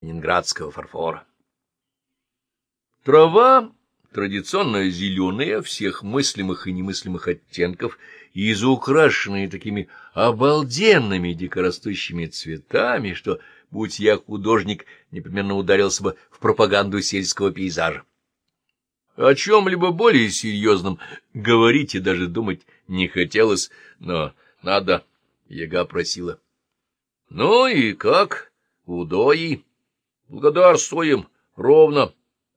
ленинградского фарфора. Трава традиционно зеленая, всех мыслимых и немыслимых оттенков, и изукрашенные такими обалденными дикорастущими цветами, что, будь я художник, непременно ударился бы в пропаганду сельского пейзажа. О чем-либо более серьезном говорить и даже думать не хотелось, но надо, яга просила. — Ну и как, удои? Благодарствуем, ровно.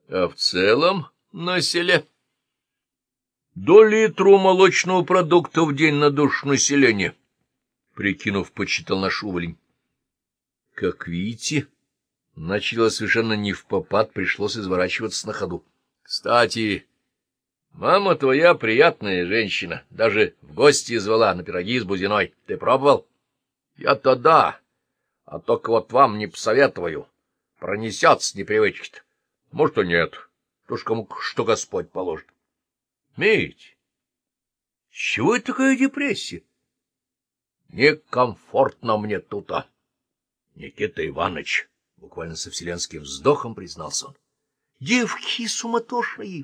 А в целом на селе? До литру молочного продукта в день на душу населения, прикинув, почитал наш уволень. Как видите, начало совершенно не в попад, пришлось изворачиваться на ходу. Кстати, мама твоя приятная женщина, даже в гости звала на пироги с бузиной. Ты пробовал? Я-то да, а только вот вам не посоветую. Пронесет с непривычки-то. Может, и нет. Уж кому что Господь положит. Мить, чего это такая депрессия? Некомфортно мне тут, а. Никита Иванович, буквально со вселенским вздохом признался он. Девки суматошные.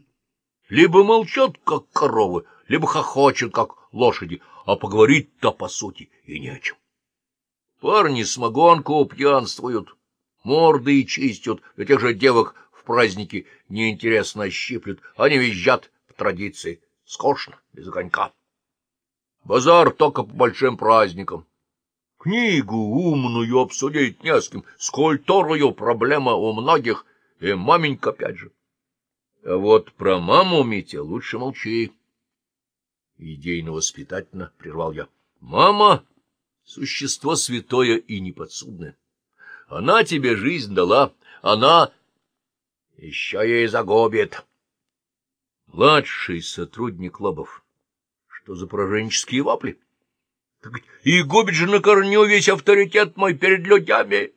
Либо молчат, как коровы, либо хохочут, как лошади, а поговорить-то, по сути, и не о чем. Парни смогонку пьянствуют, морды и чистят, для тех же девок праздники неинтересно щиплют, они визжат в традиции. Скучно, без огонька. Базар только по большим праздникам. Книгу умную обсудить не с кем, скульптурную проблема у многих, и маменька опять же. А вот про маму, Митя, лучше молчи. Идейно-воспитательно прервал я. Мама — существо святое и неподсудное. Она тебе жизнь дала, она еще ей загубит. Младший сотрудник Лобов. Что за пророческие вопли? И губит же на корню весь авторитет мой перед людьми.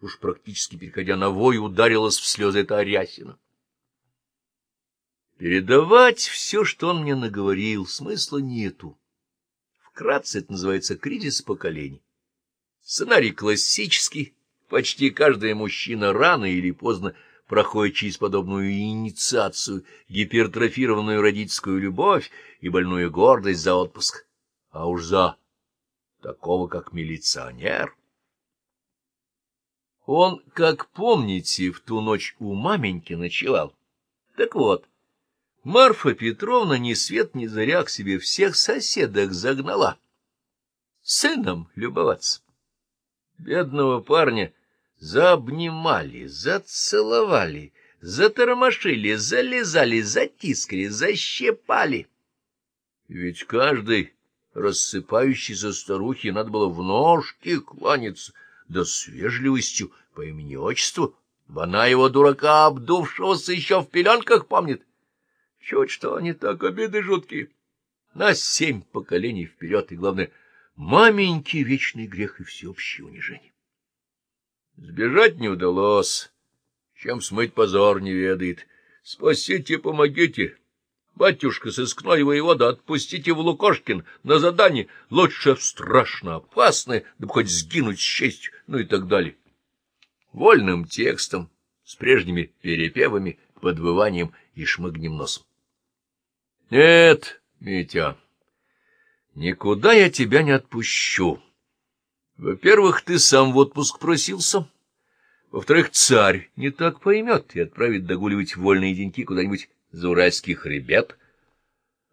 Уж практически переходя на вой, ударилась в слезы эта Арясина. Передавать все, что он мне наговорил, смысла нету. Вкратце это называется кризис поколений. Сценарий классический. Почти каждый мужчина рано или поздно проходит через подобную инициацию, гипертрофированную родительскую любовь и больную гордость за отпуск, а уж за такого, как милиционер. Он, как помните, в ту ночь у маменьки ночевал. Так вот, Марфа Петровна ни свет ни заря к себе всех соседок загнала. Сыном любоваться. Бедного парня Заобнимали, зацеловали, затормошили, залезали, затискали, защипали. Ведь каждой рассыпающейся старухе надо было в ножки кланяться, да с вежливостью по имени-отчеству, она его дурака, обдувшегося еще в пеленках, помнит. Чуть что не так, обиды жуткие. На семь поколений вперед, и, главное, маменький вечный грех и всеобщее унижение. Сбежать не удалось. Чем смыть позор не ведает. Спасите, помогите. Батюшка, сыскной воевода, отпустите в Лукошкин на задание. Лучше страшно опасное, да хоть сгинуть с честью, ну и так далее. Вольным текстом, с прежними перепевами, подвыванием и шмыгнем носом. Нет, Митя, никуда я тебя не отпущу. Во-первых, ты сам в отпуск просился. Во-вторых, царь не так поймет и отправит догуливать вольные деньки куда-нибудь за уральский хребет.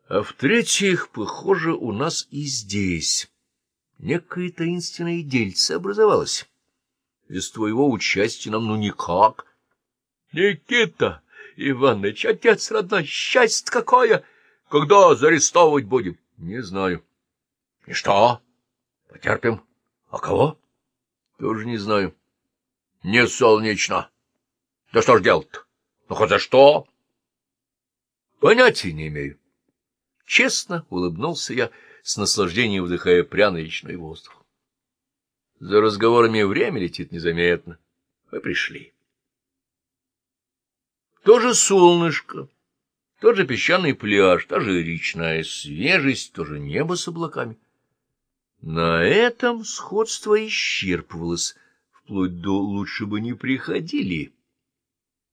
А в-третьих, похоже, у нас и здесь некое таинственное дельце образовалось. Без твоего участия нам ну никак. Никита Иванович, отец родной, счастье какое! Когда зарестовывать будем? Не знаю. И что? Потерпим. — А кого? — Тоже не знаю. — Не солнечно. — Да что ж делать-то? Ну, хоть за что? — Понятия не имею. Честно улыбнулся я, с наслаждением вдыхая пряный речной воздух. За разговорами время летит незаметно. Мы пришли. Тоже солнышко, тот же песчаный пляж, та же речная свежесть, тоже небо с облаками — на этом сходство исчерпывалось, вплоть до «лучше бы не приходили».